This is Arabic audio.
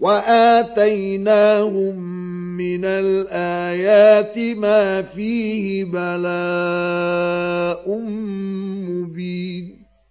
وآتيناهم من الآيات ما فيه بلاء